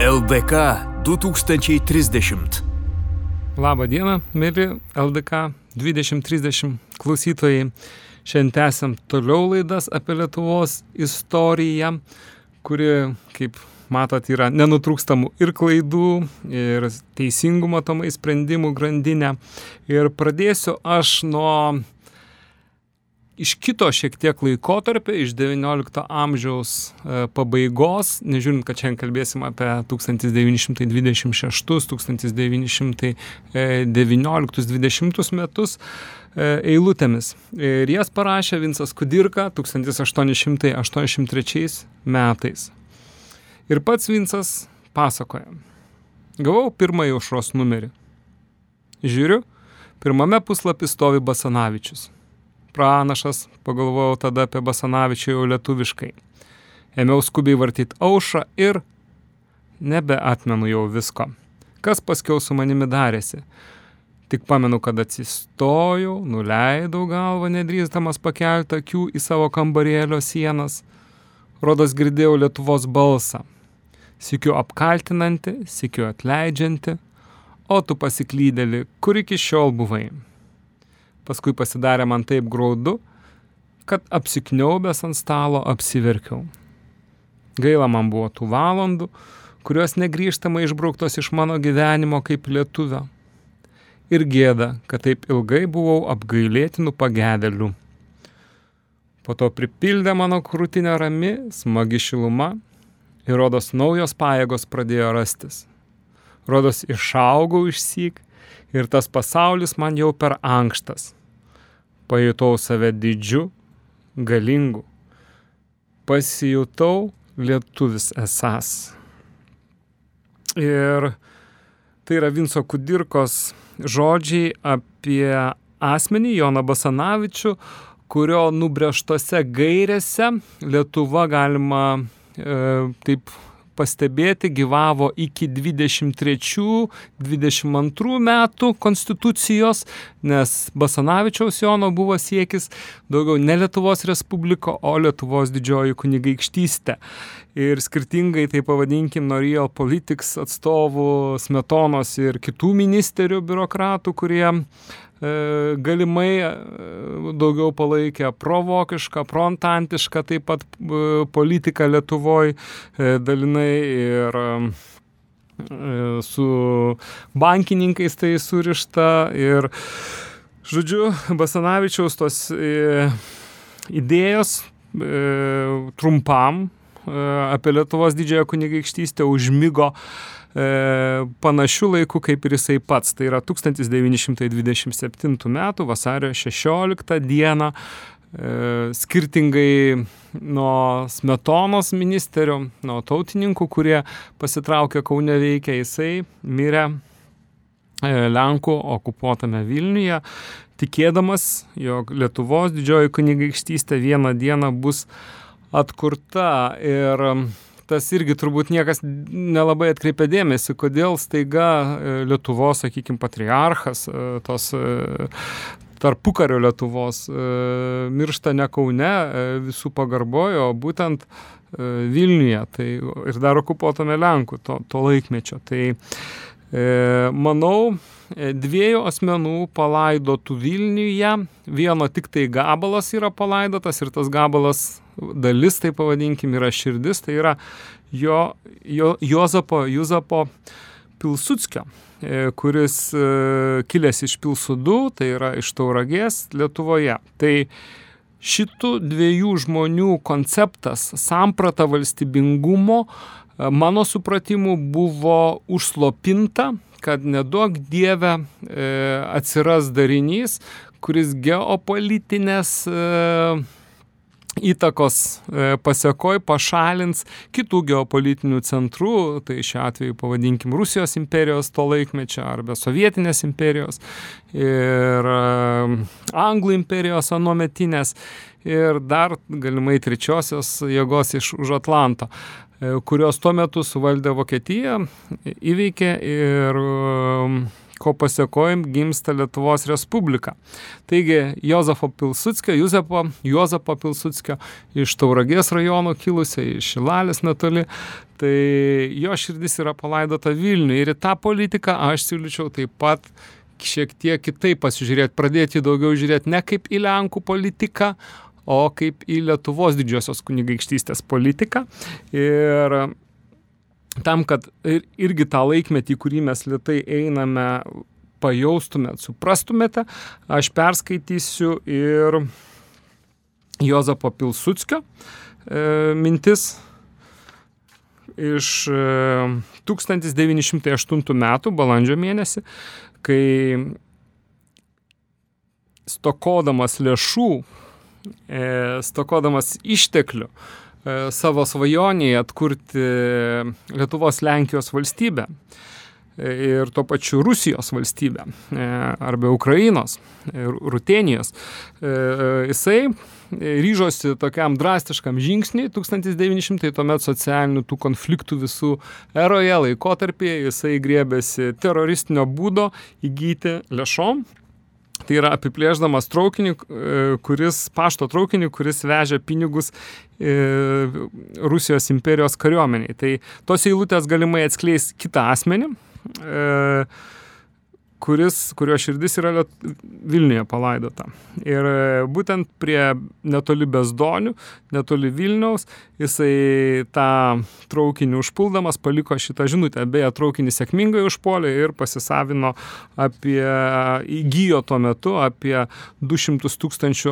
LDK 2030. Labą dieną, mėly LDK 2030 klausytojai. Šiandien tęsiam toliau laidas apie Lietuvos istoriją, kuri, kaip matot, yra nenutrūkstamų ir klaidų, ir teisingų matomai sprendimų grandinę. Ir pradėsiu aš nuo iš kito šiek tiek laikotarpio, iš XIX amžiaus e, pabaigos, nežiūrint, kad šiandien kalbėsim apie 1926-1919-20 metus e, eilutėmis. Ir jas parašė Vincas Kudirka 1883 metais. Ir pats Vincas pasakoja. Gavau pirmąjį aušros numerį. Žiūriu, pirmame puslapį stovi Basanavičius pranašas, pagalvojau tada apie Basanavičių jau lietuviškai. Ėmiau skubiai vartyti aušą ir nebeatmenu jau visko. Kas paskiau su manimi darėsi? Tik pamenu, kad atsistojau, nuleidau galvą, nedrįstamas pakelti akių į savo kambarėlio sienas. Rodos girdėjau Lietuvos balsą. Sikiu apkaltinanti, sikiu atleidžianti, o tu pasiklydėli, kur iki šiol buvai paskui pasidarė man taip graudu, kad apsikniaubęs ant stalo apsiverkiau. Gaila man buvo tų valandų, kurios negryžtamai išbrauktos iš mano gyvenimo kaip lietuvio. Ir gėda, kad taip ilgai buvau apgailėtinų pagėdelių. Po to pripildė mano krūtinę rami, smagi šiluma ir rodos naujos pajėgos pradėjo rastis. Rodos išaugau išsyk ir tas pasaulis man jau per ankštas pajutau save didžiu, galingu. Pasijutau lietuvis esas. Ir tai yra Vinco Kudirkos žodžiai apie asmenį Joną Basanavičių, kurio nubrėžtose gairėse Lietuva galima e, taip pastebėti, gyvavo iki 23-22 metų konstitucijos, nes Basanavičiaus Jono buvo siekis daugiau ne Lietuvos Respubliko, o Lietuvos didžioji kunigaikštystė. Ir skirtingai, tai pavadinkim, nuo Real Politics atstovų, Smetonos ir kitų ministerių, biurokratų, kurie galimai e, daugiau palaikė provokišką, proantantišką taip pat e, politiką Lietuvoje dalinai ir su bankininkais tai surišta ir, žodžiu, Basanavičiaus tos idėjos trumpam apie Lietuvos didžiąją kunigaikštystę užmygo e, panašių laikų kaip ir jisai pats. Tai yra 1927 m. vasario 16 dieną e, skirtingai nuo smetonos ministerio, nuo tautininkų, kurie pasitraukė Kaune veikia, jisai mirė e, Lenkų okupuotame Vilniuje, tikėdamas, jog Lietuvos didžioji kunigaikštystė vieną dieną bus atkurta ir tas irgi turbūt niekas nelabai atkreipia dėmesį, kodėl staiga e, Lietuvos, sakykime, patriarchas, e, tos e, tarpukario Lietuvos miršta ne Kaune visų pagarbojo, būtent Vilniuje tai, ir dar okupuotame Lenkų to, to laikmečio. Tai manau, dviejų asmenų palaidotų Vilniuje, vieno tik tai gabalas yra palaidotas ir tas gabalas dalis, tai pavadinkim, yra širdis, tai yra jo, jo, Jozapo, Juzapo Pilsudskio, e, kuris e, kilęs iš Pilsudų, tai yra iš Tauragės Lietuvoje. Tai šitų dviejų žmonių konceptas, samprata valstybingumo, e, mano supratimu, buvo užslopinta, kad nedaug dievę atsiras darinys, kuris geopolitinės įtakos e, pasiekoj pašalins kitų geopolitinių centrų, tai šiuo atveju pavadinkim Rusijos imperijos to laikmečio arba Sovietinės imperijos ir e, Anglų imperijos anuometinės ir dar galimai trečiosios jėgos iš už Atlanto. e, kurios tuo metu suvaldė Vokietiją, įveikė ir ko pasiekojim gimsta Lietuvos Respublika. Taigi Jozefo Pilsudskio, Juzepo, Jozapo Pilsudskio iš Tauragės rajono kilusio, iš Šilalės netoli, tai jo širdis yra palaidota Vilniuje ir į tą politiką aš siūlyčiau taip pat šiek tiek kitaip pasižiūrėti, pradėti daugiau žiūrėti ne kaip į Lenkų politiką, o kaip į Lietuvos didžiosios kunigaikštystės politiką. Ir tam, kad ir, irgi tą laikmetį, kurį mes lietai einame, pajaustumėt, suprastumėte, aš perskaitysiu ir Jozapo Pilsudskio e, mintis iš e, 1908 metų balandžio mėnesį, kai stokodamas lėšų, e, stokodamas išteklių, e, savo svajonėje atkurti Lietuvos Lenkijos valstybę e, ir tuo pačiu Rusijos valstybę arba Ukrainos, Rutenijos. Jisai ryžosi tokiam drastiškam žingsniui 1900 tuomet socialinių tų konfliktų visų eroje laikotarpėje jisai griebėsi teroristinio būdo įgyti lėšom Tai yra apiplėždamas traukinį, e, kuris, pašto traukinį, kuris vežė pinigus e, Rusijos imperijos kariuomeniai. Tai tos eilutės galimai atskleis kitą asmenį. E, kuris, kurio širdis yra Vilniuje palaidota. Ir e, būtent prie netoli Bezdonių, netoli Vilniaus, jisai tą traukinį užpuldamas paliko šitą žinutę. Beje, traukinį sėkmingai užpuolė ir pasisavino apie, įgyjo tuo metu apie 200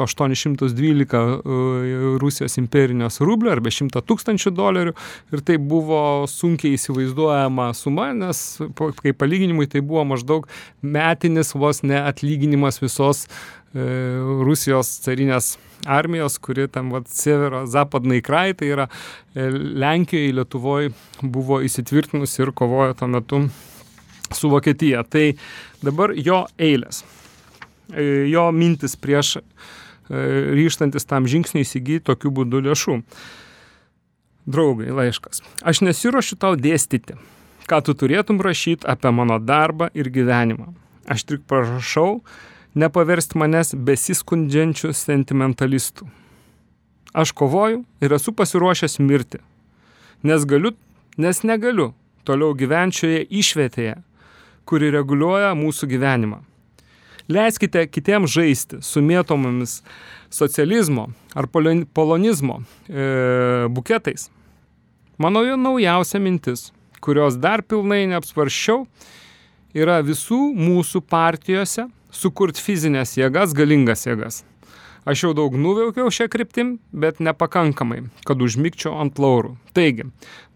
812 e, Rusijos imperinės rublių arba 100 tūkstančių dolerių. Ir tai buvo sunkiai įsivaizduojama suma, nes kaip palyginimui tai buvo maždaug metinis vos ne atlyginimas visos e, Rusijos carinės armijos, kuri tam vat Severo zapadnai krai, tai yra e, Lenkijoje, Lietuvoje buvo įsitvirtinusi ir kovojo tuo metu su Vokietija. Tai dabar jo eilės, e, jo mintis prieš e, ryštantis tam žingsniui įsigyti tokiu būdu lėšų. Draugai, laiškas. Aš nesiuošiu tau dėstyti ką tu turėtum rašyti apie mano darbą ir gyvenimą. Aš tik prašau nepaversti manęs besiskundžiančių sentimentalistų. Aš kovoju ir esu pasiruošęs mirti, nes galiu, nes negaliu toliau gyvenčioje išvietėje, kuri reguliuoja mūsų gyvenimą. Leiskite kitiems žaisti su mėtomomis socializmo ar polonizmo e, buketais. Mano naujausia mintis kurios dar pilnai neapsvaršiau, yra visų mūsų partijose sukurti fizinės jėgas, galingas jėgas. Aš jau daug nuveikiau šią kryptim, bet nepakankamai, kad užmygčiau ant laurų. Taigi,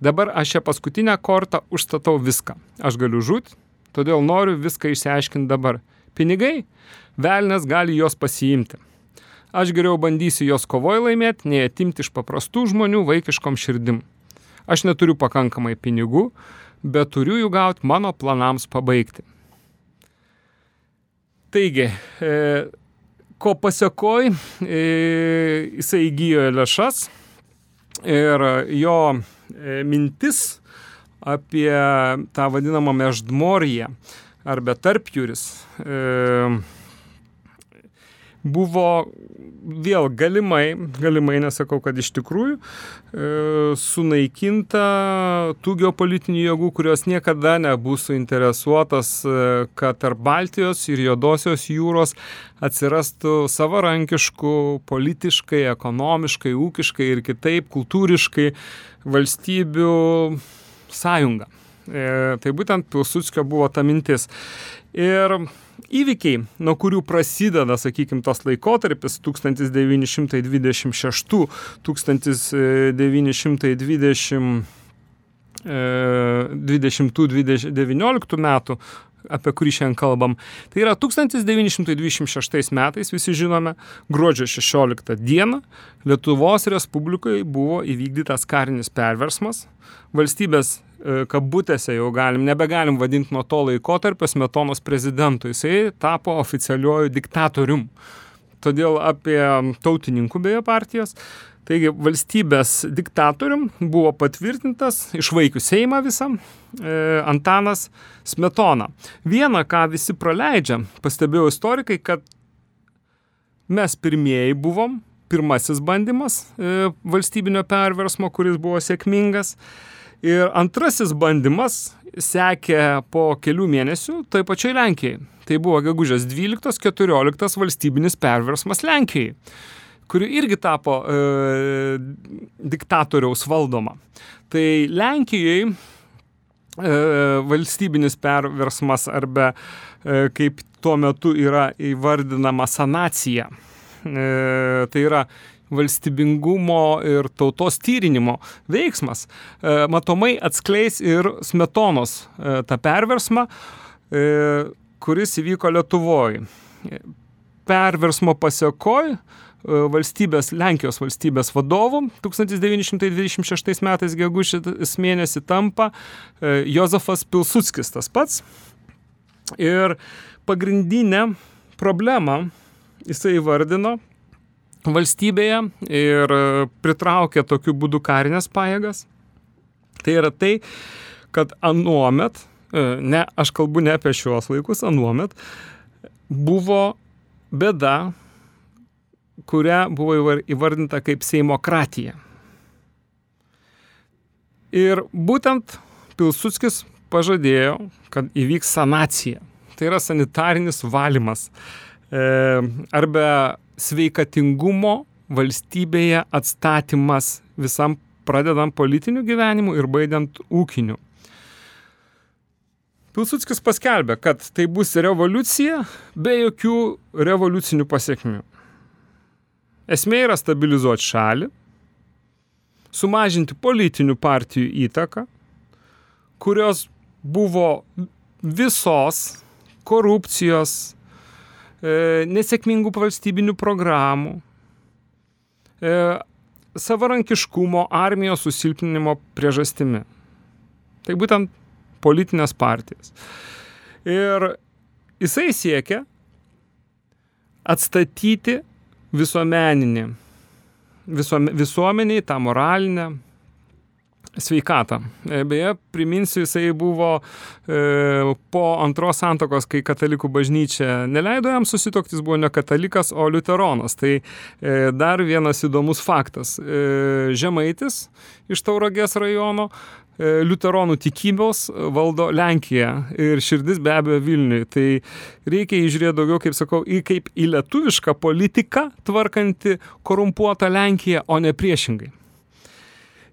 dabar aš šią paskutinę kortą užstatau viską. Aš galiu žūti, todėl noriu viską išsiaiškinti dabar. Pinigai, velnės gali juos pasiimti. Aš geriau bandysiu juos kovoj laimėti, nei atimti iš paprastų žmonių vaikiškom širdim. Aš neturiu pakankamai pinigų, bet turiu jų gauti mano planams pabaigti. Taigi, e, ko pasiekoj, e, jisai įgyjo lėšas ir jo e, mintis apie tą vadinamą meždmoriją arba tarpjūris e, buvo vėl galimai, galimai nesakau, kad iš tikrųjų, e, sunaikinta tų geopolitinių jėgų, kurios niekada nebus suinteresuotas, e, kad tarp Baltijos ir Jodosios jūros atsirastų savarankiškų, politiškai, ekonomiškai, ūkiškai ir kitaip kultūriškai valstybių sąjunga. E, tai būtent Pilsudskio buvo ta mintis. Ir įvykiai, nuo kurių prasideda, sakykime, tas laikotarpis 1926-1920 20-19 metų, apie kurį šiandien kalbam. Tai yra 1926 metais, visi žinome, gruodžio 16 dieną Lietuvos Respublikai buvo įvykdytas karinis perversmas. Valstybės E, kabutėse jau galim, nebegalim vadinti nuo to laiko tarp Smetonos prezidentų. Jisai tapo oficialiuoju diktatorium. Todėl apie tautininkų beje partijas, Taigi valstybės diktatorium buvo patvirtintas išvaikių Seimą visą e, Antanas Smetona. Viena, ką visi praleidžia, pastebėjau istorikai, kad mes pirmieji buvom, pirmasis bandymas e, valstybinio perversmo, kuris buvo sėkmingas. Ir antrasis bandymas sekė po kelių mėnesių toj pačioj Lenkijai. Tai buvo gegužės 12-14 valstybinis perversmas Lenkijai kuri irgi tapo e, diktatoriaus valdoma. Tai Lenkijai e, valstybinis perversmas arba e, kaip tuo metu yra įvardinama sanacija. E, tai yra valstybingumo ir tautos tyrinimo veiksmas, e, matomai atskleis ir smetonos e, tą perversmą, e, kuris įvyko Lietuvoje. Perversmo pasiekoj valstybės, Lenkijos valstybės vadovų 1926 metais gegužės mėnesį tampa Jozefas Pilsudskis tas pats. Ir pagrindinę problemą jisai įvardino valstybėje ir pritraukė tokiu būdu karinės pajėgas. Tai yra tai, kad anuomet, ne, aš kalbu ne apie šiuos laikus, anuomet buvo bėda kurią buvo įvardinta kaip Seimokratija. Ir būtent Pilsudskis pažadėjo, kad įvyks sanacija. Tai yra sanitarinis valymas e, arba sveikatingumo valstybėje atstatymas visam pradedant politiniu gyvenimu ir baigiant ūkiniu. Pilsudskis paskelbė, kad tai bus revoliucija be jokių revoliucinių pasiekmių. Esmė yra stabilizuoti šalį, sumažinti politinių partijų įtaką, kurios buvo visos korupcijos, nesėkmingų valstybinių programų, e, savarankiškumo, armijos susilpninimo priežastimi. Tai būtent politinės partijas. Ir jisai siekia atstatyti visuomeninį, visuom, visuomeniai tą moralinę sveikatą. E, beje, priminsiu, jisai buvo e, po antros santokos, kai katalikų bažnyčia neleido jam susitokti, jis buvo ne katalikas, o liuteronas. Tai e, dar vienas įdomus faktas. E, žemaitis iš Tauragės rajono E, liuteronų tikybos valdo Lenkiją ir širdis be abejo Vilniui. Tai reikia įžiūrėti daugiau, kaip sakau, į kaip į lietuvišką politiką tvarkanti korumpuotą Lenkiją, o ne priešingai.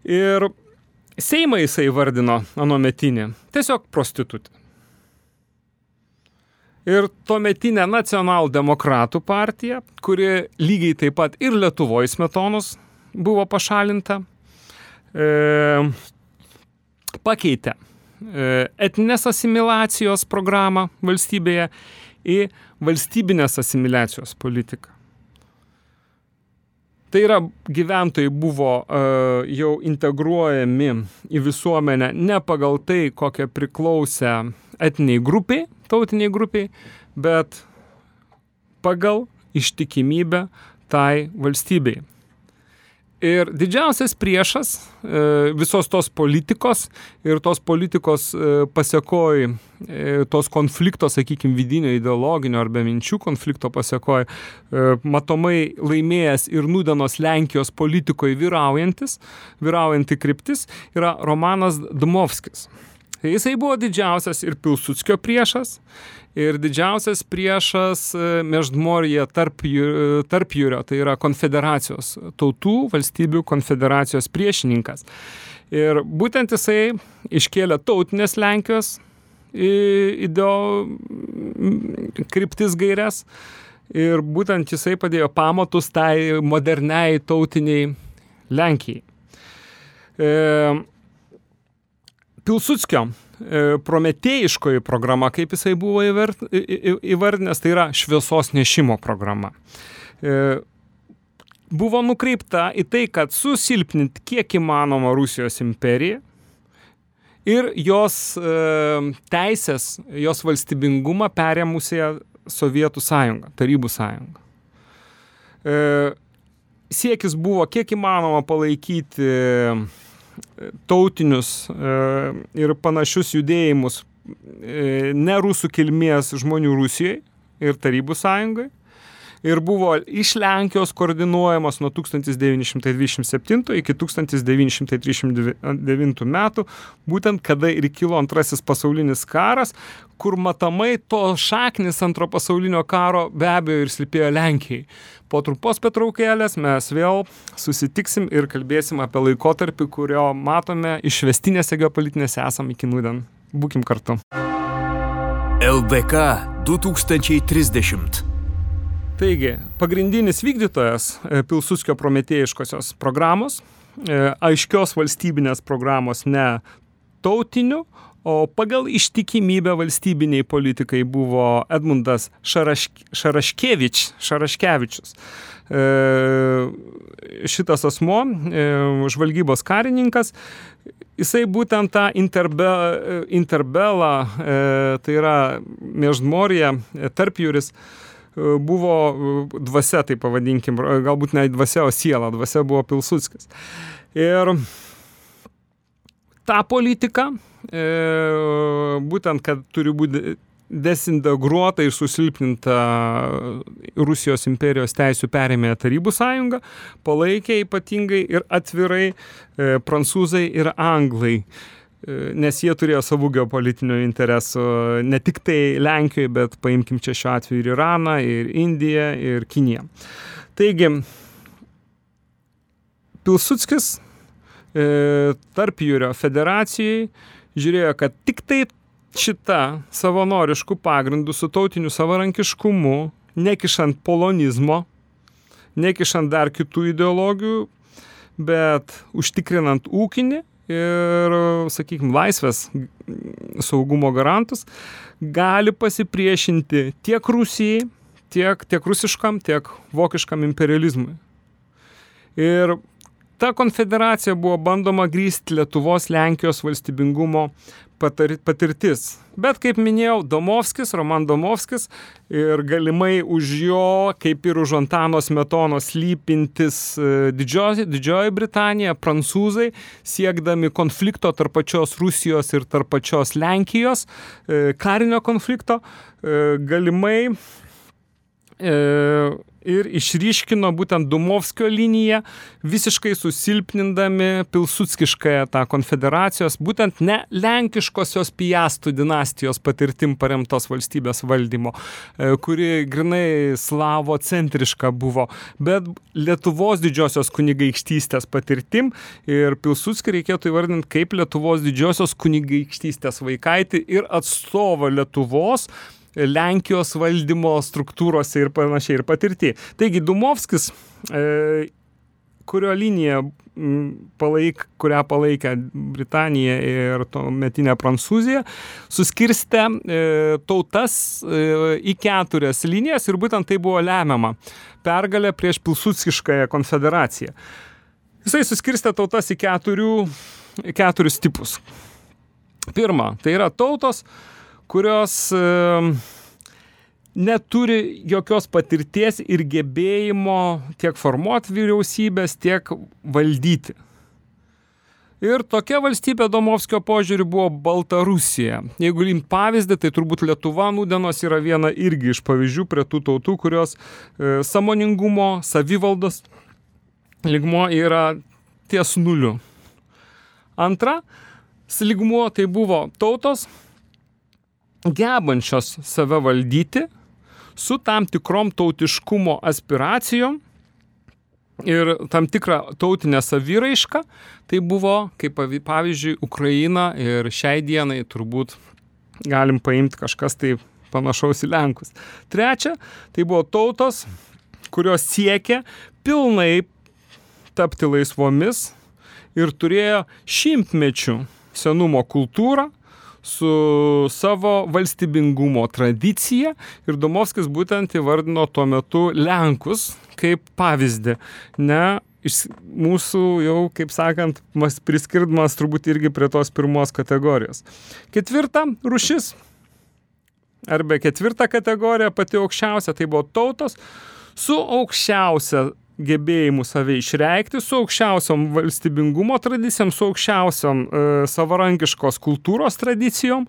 Ir Seimą jisai vardino anometinį, tiesiog prostitutė. Ir tuometinė nacionaldemokratų partija, kuri lygiai taip pat ir Lietuvoje smetonos buvo pašalinta, e, pakeitė e, etninės asimiliacijos programą valstybėje į valstybinės asimiliacijos politiką. Tai yra gyventojai buvo uh, jau integruojami į visuomenę ne pagal tai, kokią priklausė etiniai grupiai, tautiniai grupiai, bet pagal ištikimybę tai valstybei. Ir didžiausias priešas e, visos tos politikos ir tos politikos e, pasiekoj, e, tos konflikto, sakykime, vidinio ideologinio arba minčių konflikto pasiekoj, matomai laimėjęs ir nudenos Lenkijos politikoje vyraujantis, vyraujanti kryptis yra Romanas Dmovskis. Jisai buvo didžiausias ir Pilsudskio priešas, ir didžiausias priešas e, Meždmorje tarp, tarp jūrio, tai yra konfederacijos, tautų valstybių konfederacijos priešininkas. Ir būtent jisai iškėlė tautinės Lenkijos ideo kryptis gairias ir būtent jisai padėjo pamatus tai moderniai tautiniai Lenkijai. E, Pilsudskio e, prometėjiškoji programa, kaip jisai buvo įvardinęs, tai yra šviesos nešimo programa. E, buvo nukreipta į tai, kad susilpninti kiek įmanoma Rusijos imperiją ir jos e, teisės, jos valstybingumą perėmusią Sovietų sąjungą, Tarybų sąjungą. siekis buvo kiek įmanoma palaikyti tautinius ir panašius judėjimus ne rusų kilmės žmonių Rusijoje ir Tarybų sąjungai ir buvo iš Lenkijos koordinuojamas nuo 1927 iki 1939 metų, būtent kada ir kilo antrasis pasaulinis karas, kur matomai to šaknis antro pasaulinio karo be abejo ir slipėjo Lenkijai. Po trumpos petraukėlės mes vėl susitiksim ir kalbėsim apie laikotarpį, kurio matome išvestinėse geopolitinėse esam iki nūdien. Būkim kartu. LDK 2030 Taigi, pagrindinis vykdytojas e, Pilsuskio prometėjiškosios programos, e, aiškios valstybinės programos ne tautiniu, o pagal ištikimybę valstybiniai politikai buvo Edmundas Šarašk, Šaraškevič, Šaraškevičius. E, šitas asmo, e, žvalgybos karininkas, jisai būtent tą interbe, interbelą, e, tai yra Mieždmorija, tarpjuris, e, buvo e, dvasia, tai pavadinkim, galbūt ne dvasia, o siela, dvasia buvo Pilsudskis. Ir tą politiką, e, būtent, kad turi būti desintegruota ir susilpninta Rusijos imperijos teisų perėmė Tarybų sąjunga, palaikė ypatingai ir atvirai e, prancūzai ir anglai nes jie turėjo savų geopolitinių interesų ne tik tai Lenkijoje, bet paimkim čia šiuo atveju ir Iraną, ir Indiją, ir Kiniją. Taigi, Pilsudskis e, tarp jūrio federacijai žiūrėjo, kad tik tai šita savanoriškų pagrindų su tautiniu savarankiškumu, nekišant polonizmo, nekišant dar kitų ideologijų, bet užtikrinant ūkinį ir, sakykime, laisvės saugumo garantus, gali pasipriešinti tiek Rusijai, tiek, tiek rusiškam, tiek vokiškam imperializmui. Ir ta konfederacija buvo bandoma grįsti Lietuvos, Lenkijos valstybingumo patirtis. Bet, kaip minėjau, Domovskis, Roman Domovskis ir galimai už jo, kaip ir už Antano Smetonos lypintis e, didžioji, didžioji Britanija, prancūzai, siekdami konflikto tarp pačios Rusijos ir tarp pačios Lenkijos, e, karinio konflikto, e, galimai ir išryškino būtent Dumovskio liniją, visiškai susilpnindami pilsutskiškąją tą konfederacijos, būtent ne lenkiškosios piastų dinastijos patirtim paremtos valstybės valdymo, e, kuri grinai slavo centriška buvo, bet Lietuvos didžiosios kunigaikštystės patirtim ir Pilsutskį reikėtų įvardinti kaip Lietuvos didžiosios kunigaikštystės vaikaitį ir atstovą Lietuvos Lenkijos valdymo struktūrose ir panašiai ir patirti. Taigi Dumovskis, e, kurio linija palaik, kurią palaikė Britanija ir tuometinė Prancūzija, suskirstė e, tautas e, į keturias linijas ir būtent tai buvo lemiama pergalė prieš Pilsudskiškąją konfederaciją. Jisai suskirstė tautas į keturių, keturis tipus. Pirma, tai yra tautos, kurios neturi jokios patirties ir gebėjimo tiek formuoti vyriausybės, tiek valdyti. Ir tokia valstybė Domovskio požiūriu buvo Baltarusija. Jeigu imt pavyzdį, tai turbūt Lietuva nudenos yra viena irgi iš pavyzdžių prie tų tautų, kurios e, samoningumo, savivaldos ligmo yra ties nuliu. Antra, lygmuo tai buvo tautos, gebančios save valdyti su tam tikrom tautiškumo aspiracijom ir tam tikrą tautinę saviraišką, tai buvo, kaip pavyzdžiui, Ukraina ir šiai dienai turbūt galim paimti kažkas tai panašaus į Lenkus. Trečia, tai buvo tautos, kurios siekia pilnai tapti laisvomis ir turėjo šimtmečių senumo kultūrą, su savo valstybingumo tradicija ir Domovskis būtent įvardino tuo metu Lenkus kaip pavyzdį, ne mūsų jau, kaip sakant, priskirdamas turbūt irgi prie tos pirmos kategorijos. Ketvirta rušis, arba ketvirta kategorija, pati aukščiausia, tai buvo tautos su aukščiausia gebėjimu save išreikti, su aukščiausiom valstybingumo tradicijom, su aukščiausiom e, savarankiškos kultūros tradicijom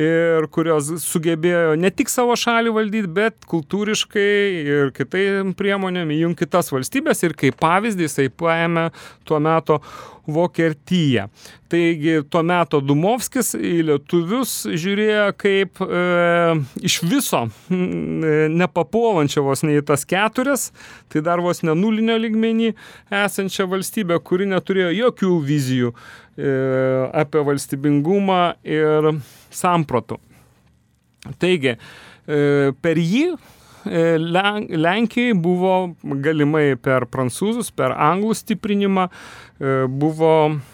ir kurios sugebėjo ne tik savo šalį valdyti, bet kultūriškai ir kitai priemonėm įjungti kitas valstybės ir kaip pavyzdį jisai paėmė tuo metu Vokietiją. Taigi tuo metu Dumovskis į lietuvius žiūrėjo kaip e, iš viso e, nepapuolančio vos ne į tas keturias, tai dar vos ne nulinio lygmenį esančią valstybę, kuri neturėjo jokių vizijų apie valstybingumą ir sampratų. Taigi, e, per jį e, Lenkijai buvo galimai per prancūzus, per anglų stiprinimą, e, buvo E,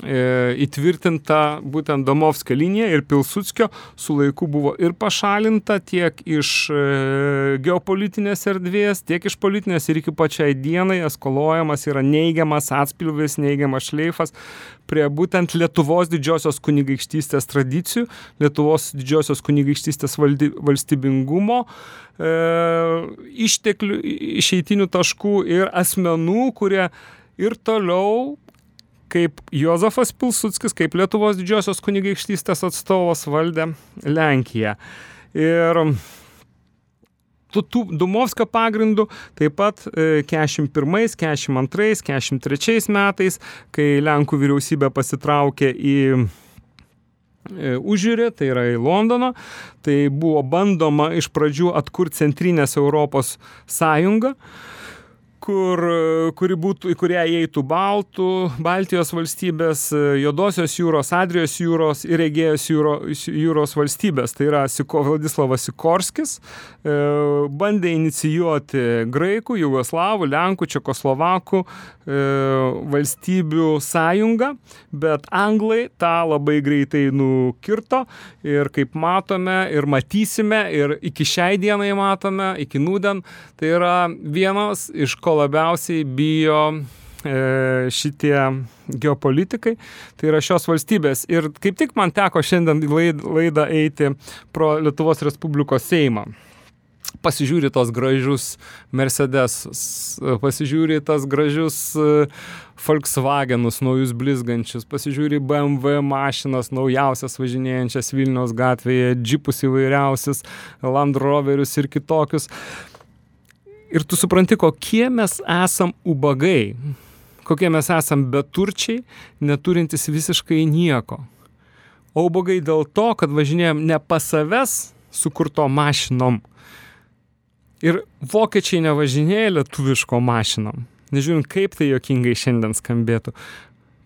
įtvirtinta būtent Domovskio linija ir Pilsudskio su laiku buvo ir pašalinta tiek iš e, geopolitinės erdvės, tiek iš politinės ir iki pačiai dienai eskolojamas yra neigiamas atspilvis, neigiamas šleifas prie būtent Lietuvos didžiosios kunigaikštystės tradicijų, Lietuvos didžiosios kunigaikštystės valdy, valstybingumo, e, išteklių, išeitinių taškų ir asmenų, kurie ir toliau kaip Jozefas Pilsudskis, kaip Lietuvos didžiosios kunigaikštystės atstovas valdė Lenkiją. Ir Dumovskio pagrindų taip pat 41, 42, 43 metais, kai Lenkų vyriausybė pasitraukė į e, užžiūrė, tai yra į Londoną, tai buvo bandoma iš pradžių atkurti Centrinės Europos sąjungą kur, kuri būtų, į kurią įeitų Baltų, Baltijos valstybės, Jodosios jūros, Adrijos jūros ir Egėjos jūro, jūros valstybės. Tai yra Siko, Vladislavas Sikorskis, e, bandė inicijuoti graikų, jugoslavų, lenkų, čekoslovakų e, valstybių sąjungą, bet anglai tą labai greitai nukirto ir kaip matome ir matysime ir iki šiai dienai matome, iki nūdien, tai yra vienas iš ko ko labiausiai bijo e, šitie geopolitikai, tai yra šios valstybės. Ir kaip tik man teko šiandien laidą eiti pro Lietuvos Respublikos Seimą. Pasižiūri tos gražius Mercedes, pasižiūri tas gražius e, Volkswagenus, naujus blizgančius, pasižiūri BMW mašinas, naujausias važinėjančias Vilniaus gatvėje, džipus įvairiausius, Land Roverius ir kitokius. Ir tu supranti, kokie mes esam ubagai, kokie mes esam beturčiai, neturintys visiškai nieko. O ubagai dėl to, kad važinėjom ne pas savęs sukurto mašinom. Ir vokiečiai nevažinėja lietuviško mašinom. Nežiūrint, kaip tai jokingai šiandien skambėtų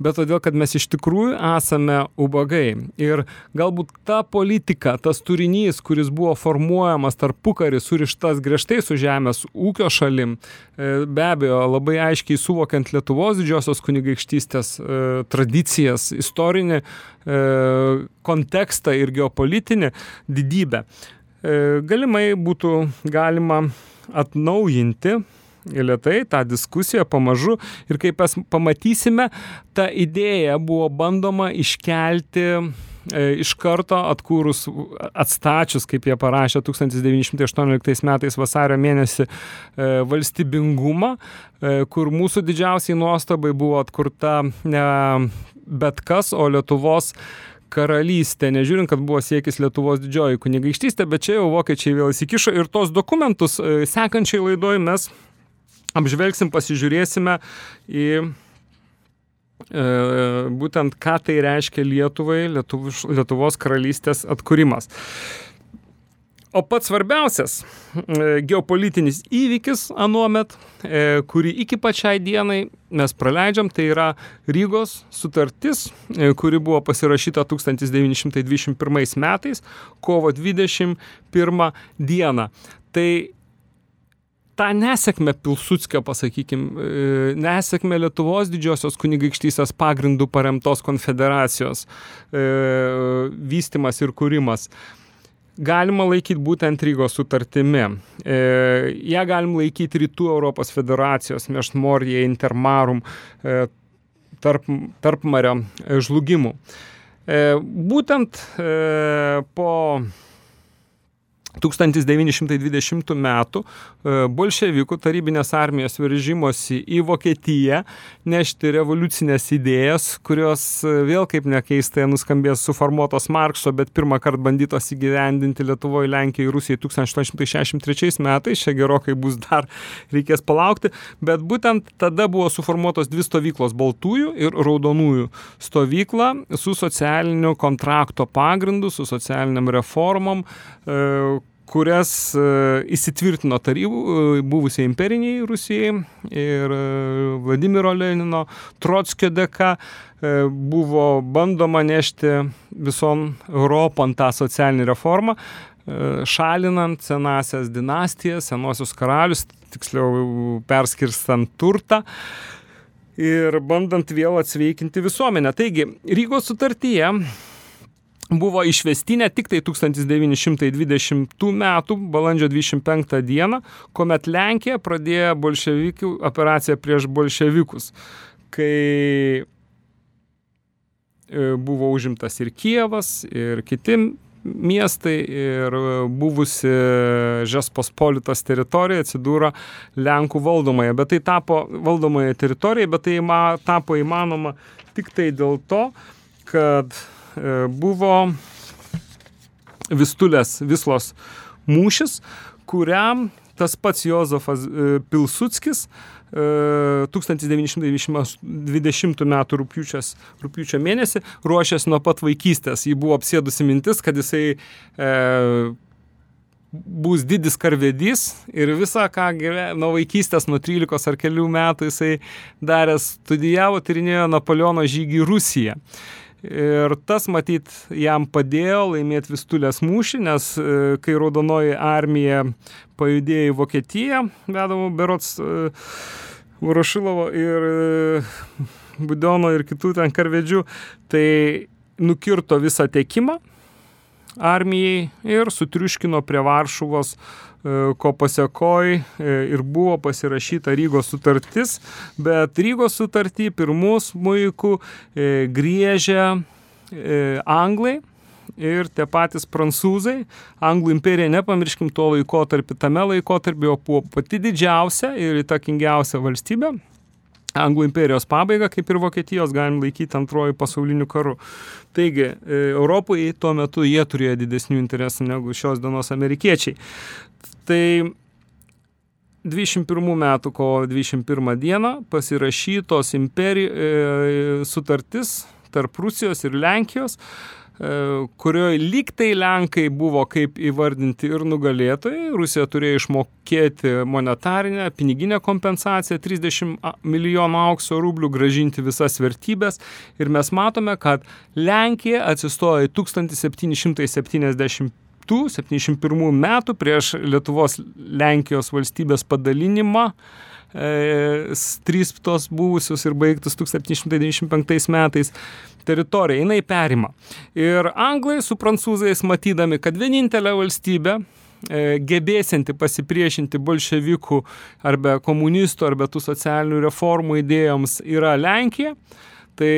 bet todėl, kad mes iš tikrųjų esame ubagai. Ir galbūt ta politika, tas turinys, kuris buvo formuojamas tarpukarį, surištas griežtai su žemės ūkio šalim, e, be abejo, labai aiškiai suvokiant Lietuvos didžiosios kunigaikštystės e, tradicijas, istorinį e, kontekstą ir geopolitinį didybę, galimai būtų galima atnaujinti lietai tą diskusiją pamažu. Ir kaip mes pamatysime, ta idėja buvo bandoma iškelti e, iš karto atkūrus, atstačius, kaip jie parašė 1918 metais vasario mėnesį, e, valstybingumą, e, kur mūsų didžiausiai nuostabai buvo atkurta ne bet kas, o Lietuvos karalystė, nežiūrint, kad buvo siekis Lietuvos didžioji kunigaikštystė, bet čia jau vokiečiai vėl įsikišo ir tos dokumentus sekančiai laidoj mes apžvelgsim, pasižiūrėsime į e, būtent ką tai reiškia Lietuvai, Lietuvos, Lietuvos karalystės atkūrimas. O pats svarbiausias e, geopolitinis įvykis anuomet, e, kurį iki pačiai dienai mes praleidžiam, tai yra Rygos sutartis, kuri buvo pasirašyta 1921 metais, kovo 21 dieną. Tai tą nesėkmę Pilsudskio, pasakykim, e, nesėkmę Lietuvos didžiosios kunigaikštysės pagrindų paremtos konfederacijos e, vystimas ir kūrimas galima laikyti būtent Rygos sutartimi. E, ją galim laikyti Rytų Europos federacijos, Mešmorje, Intermarum, e, tarp, tarpmario e, žlugimu. E, būtent e, po 1920 metų e, bolševikų tarybinės armijos veržimosi į Vokietiją nešti revoliucinės idėjas, kurios e, vėl kaip nekeistai nuskambės suformuotos Markso, bet pirmą kartą bandytos įgyvendinti Lietuvoje, Lenkijoje Rusijoje 1863 metais, čia gerokai bus dar reikės palaukti, bet būtent tada buvo suformuotos dvi stovyklos - baltųjų ir raudonųjų stovykla su socialiniu kontrakto pagrindu, su socialiniam reformom, e, kurias e, įsitvirtino tarybų e, buvusiai imperiniai Rusijai ir e, Vladimiro Lenino, Trotskio dėka buvo bandoma nešti visom Europon tą socialinį reformą, šalinant senasias dinastijas, senosius karalius, tiksliau perskirstant turtą ir bandant vėl atsveikinti visuomenę. Taigi, Rygos sutartyje buvo išvestinė tik tai 1920 metų balandžio 25 dieną, kuomet Lenkija pradėjo bolševikų operaciją prieš bolševikus, kai e, buvo užimtas ir Kievas, ir kiti miestai ir buvusi Žespospolitos teritorija atsidūro Lenkų valdomoje, bet tai tapo valdomoje teritorijoje, bet tai tapo įmanoma tik tai dėl to, kad E, buvo Vistulės Vislos mūšis, kuriam tas pats Jozefas e, Pilsudskis 1920 e, m. rūpiučio mėnesį ruošęs nuo pat vaikystės. Jį buvo apsėdusi mintis, kad jisai e, bus didis karvedys ir visą, ką gyve, nuo vaikystės, nuo 13 ar kelių metų jisai daręs studijavo, tyrinėjo Napoleono žygį Rusiją. Ir tas matyt jam padėjo laimėti Vistulės mūšį, nes e, kai Raudonoji armija pajudėjo į Vokietiją, vedamų berots e, Vorošilovo ir e, Budiono ir kitų ten karvedžių, tai nukirto visą tiekimą armijai ir sutriuškino prie Varšuvos ko pasiekoj e, ir buvo pasirašyta Rygos sutartis, bet Rygos sutartį pirmus muikų e, griežia anglai ir tie patys prancūzai. Anglų imperija, nepamirškim to laikotarpį, tame laikotarpį buvo pati didžiausia ir įtakingiausia valstybė. Anglų imperijos pabaigą, kaip ir Vokietijos, galim laikyti antrojų pasaulinių karų. Taigi, Europoje tuo metu jie turėjo didesnių interesų negu šios dienos amerikiečiai. Tai 21 metų kovo 21 dieną pasirašytos imperijų e, sutartis tarp Rusijos ir Lenkijos, e, kurioje lyg tai Lenkai buvo kaip įvardinti ir nugalėtojai. Rusija turėjo išmokėti monetarinę, piniginę kompensaciją 30 milijonų aukso rublių, gražinti visas vertybės. Ir mes matome, kad Lenkija atsistojo į 1775 71 metų prieš Lietuvos Lenkijos valstybės padalinimą e, trys tos buvusius ir baigtus 1795 metais teritoriją, jinai perima. Ir anglai su prancūzais matydami, kad vienintelė valstybė e, gebėsinti pasipriešinti bolševikų arba komunistų arba tų socialinių reformų idėjoms yra Lenkija, tai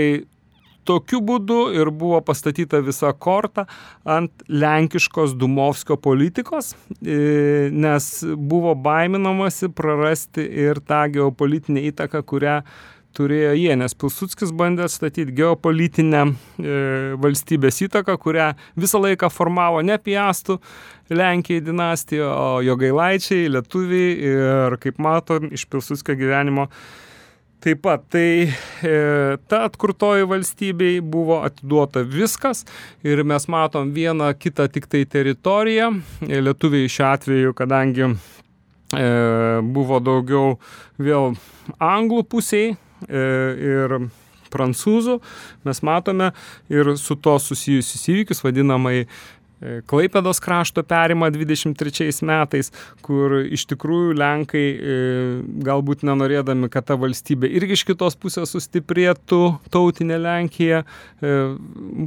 Tokiu būdu ir buvo pastatyta visa korta ant lenkiškos Dumovskio politikos, e, nes buvo baiminamasi prarasti ir tą geopolitinę įtaką, kurią turėjo jie, nes Pilsudskis bandė statyti geopolitinę e, valstybės įtaką, kurią visą laiką formavo ne Piastų Lenkijai dinastija, o Jogailaičiai, Lietuviai ir, kaip matom, iš Pilsudskio gyvenimo Taip pat, tai e, ta atkurtoji valstybei buvo atiduota viskas ir mes matom vieną kitą tik tai teritoriją. E, lietuviai šiuo atveju, kadangi e, buvo daugiau vėl anglų pusiai e, ir prancūzų, mes matome ir su to susijusius įvykius vadinamai Klaipėdos krašto perima 23 metais, kur iš tikrųjų Lenkai e, galbūt nenorėdami, kad ta valstybė irgi iš kitos pusės sustiprėtų tautinė Lenkija, e,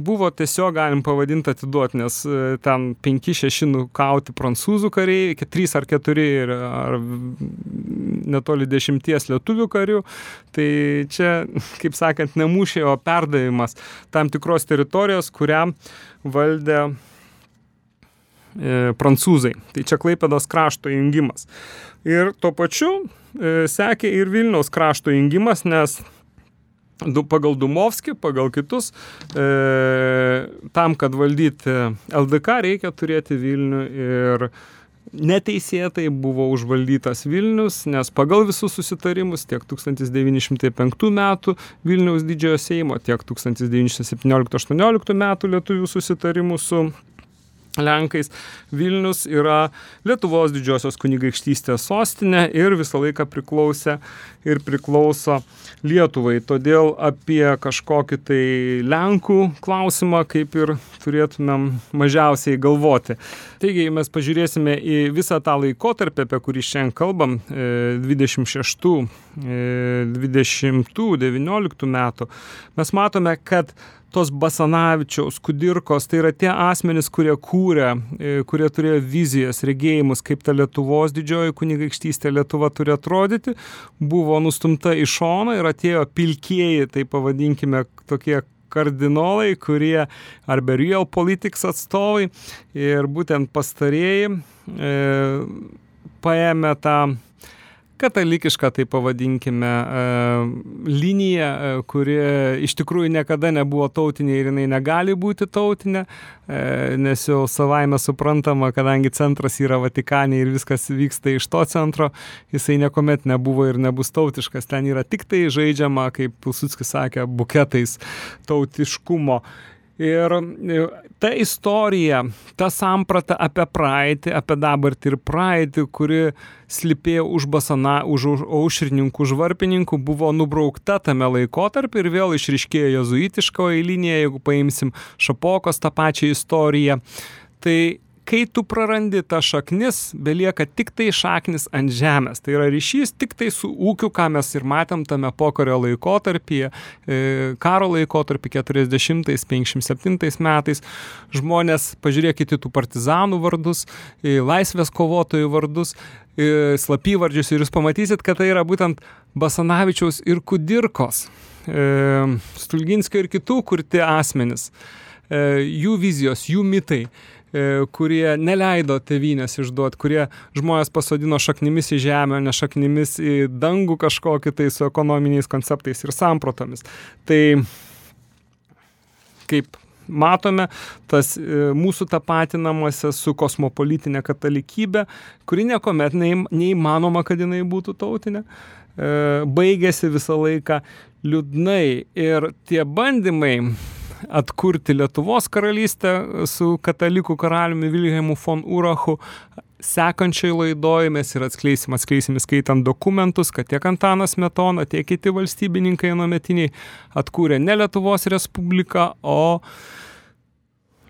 buvo tiesiog galim pavadinti atiduoti, nes ten 5-6 nukauti prancūzų kariai, 3 ar 4 ir ar netoli 10 lietuvių karių, tai čia, kaip sakant, ne mūšiai, o perdavimas tam tikros teritorijos, kuriam valdė e, prancūzai. Tai čia Klaipėdos krašto jungimas. Ir tuo pačiu e, sekė ir Vilniaus krašto jungimas, nes du, pagal Dumovskį, pagal kitus, e, tam, kad valdyti LDK, reikia turėti Vilnių ir neteisėtai buvo užvaldytas Vilnius, nes pagal visus susitarimus tiek 1905 metų Vilniaus didžiojo Seimo, tiek 1917-18 metų lietuvių susitarimų su Lenkais. Vilnius yra Lietuvos didžiosios kunigaikštystės sostinė ir visą laiką priklausė ir priklauso Lietuvai. Todėl apie kažkokį tai Lenkų klausimą kaip ir turėtumėm mažiausiai galvoti. Taigi, mes pažiūrėsime į visą tą laikotarpį, apie kurį šiandien kalbam, 26, 20, 19 metų. Mes matome, kad tos Basanavičiaus, Kudirkos, tai yra tie asmenys, kurie kūrė, e, kurie turėjo vizijas, regėjimus, kaip ta Lietuvos didžioji kunigaikštystė Lietuva turi atrodyti, buvo nustumta į šoną ir atėjo pilkieji, tai pavadinkime, tokie kardinolai, kurie arba real politics atstovai ir būtent pastarėjai e, paėmė tą katalikišką, tai pavadinkime, e, liniją, e, kuri iš tikrųjų niekada nebuvo tautinė ir jinai negali būti tautinė, e, nes jau savaime suprantama, kadangi centras yra Vatikanė ir viskas vyksta iš to centro, jisai niekuomet nebuvo ir nebus tautiškas, ten yra tik tai žaidžiama, kaip Pilsudskis sakė, buketais tautiškumo. Ir e, ta istorija, ta samprata apie praeitį, apie dabartį ir praeitį, kuri slipėjo už basana, už, aušrininkų, už varpininkų, buvo nubraukta tame laikotarpiu ir vėl išriškėjo jezuitiškoje linija, jeigu paimsim Šapokos tą pačią istoriją. Tai kai tu prarandi tą šaknis, belieka tik tai šaknis ant žemės. Tai yra ryšys tik tai su ūkiu, ką mes ir matėm tame pokario laikotarpyje, e, karo laikotarpį 40-57 metais. Žmonės, pažiūrėkite tų partizanų vardus, laisvės kovotojų vardus, slapyvardžius ir jūs pamatysit, kad tai yra būtent Basanavičiaus ir Kudirkos, e, Stulginskio ir kitų kurti asmenis e, jų vizijos, jų mitai. E, kurie neleido tėvynės išduoti, kurie žmonės pasodino šaknimis į žemę, ne šaknimis į dangų kažkokį tai su ekonominiais konceptais ir samprotomis. Tai kaip matome, tas e, mūsų tapatinamuose su kosmopolitinė katalikybė, kuri niekuomet neįmanoma, kad jinai būtų tautinė, e, baigėsi visą laiką liūdnai ir tie bandymai atkurti Lietuvos karalystę su katalikų karaliumi Vilhelmu von Urachu. Sekančiai laidoj mes ir atskleisim, atskleisim skaitant dokumentus, kad tiek Antanas Metona, tiek kiti valstybininkai nuometiniai atkūrė ne Lietuvos Respubliką, o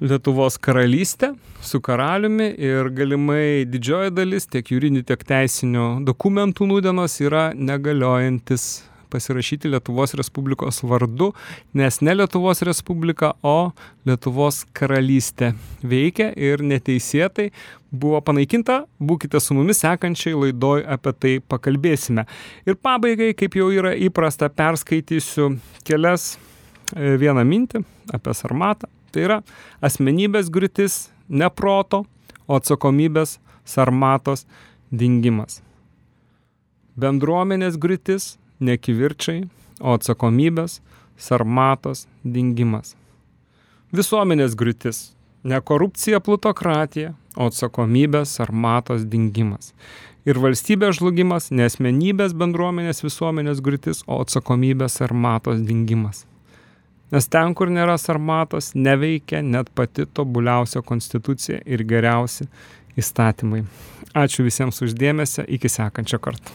Lietuvos karalystę su karaliumi ir galimai didžioji dalis tiek juridinių, tiek teisinių dokumentų nudenos yra negaliojantis pasirašyti Lietuvos Respublikos vardu, nes ne Lietuvos Respublika, o Lietuvos karalystė veikia ir neteisėtai buvo panaikinta. Būkite su mumis sekančiai laidoj apie tai pakalbėsime. Ir pabaigai, kaip jau yra įprasta, perskaitysiu kelias e, vieną mintį apie sarmatą. Tai yra asmenybės griūtis ne proto, o atsakomybės sarmatos dingimas. Bendruomenės griūtis ne kivirčiai, o atsakomybės, sarmatos dingimas. Visuomenės griūtis - ne korupcija, plutokratija, o atsakomybės, sarmatos dingimas. Ir valstybės žlugimas - ne asmenybės bendruomenės visuomenės griūtis, o atsakomybės sarmatos dingimas. Nes ten, kur nėra sarmatos, neveikia net pati tobuliausia konstitucija ir geriausi įstatymai. Ačiū visiems uždėmesio, iki sekančio karto.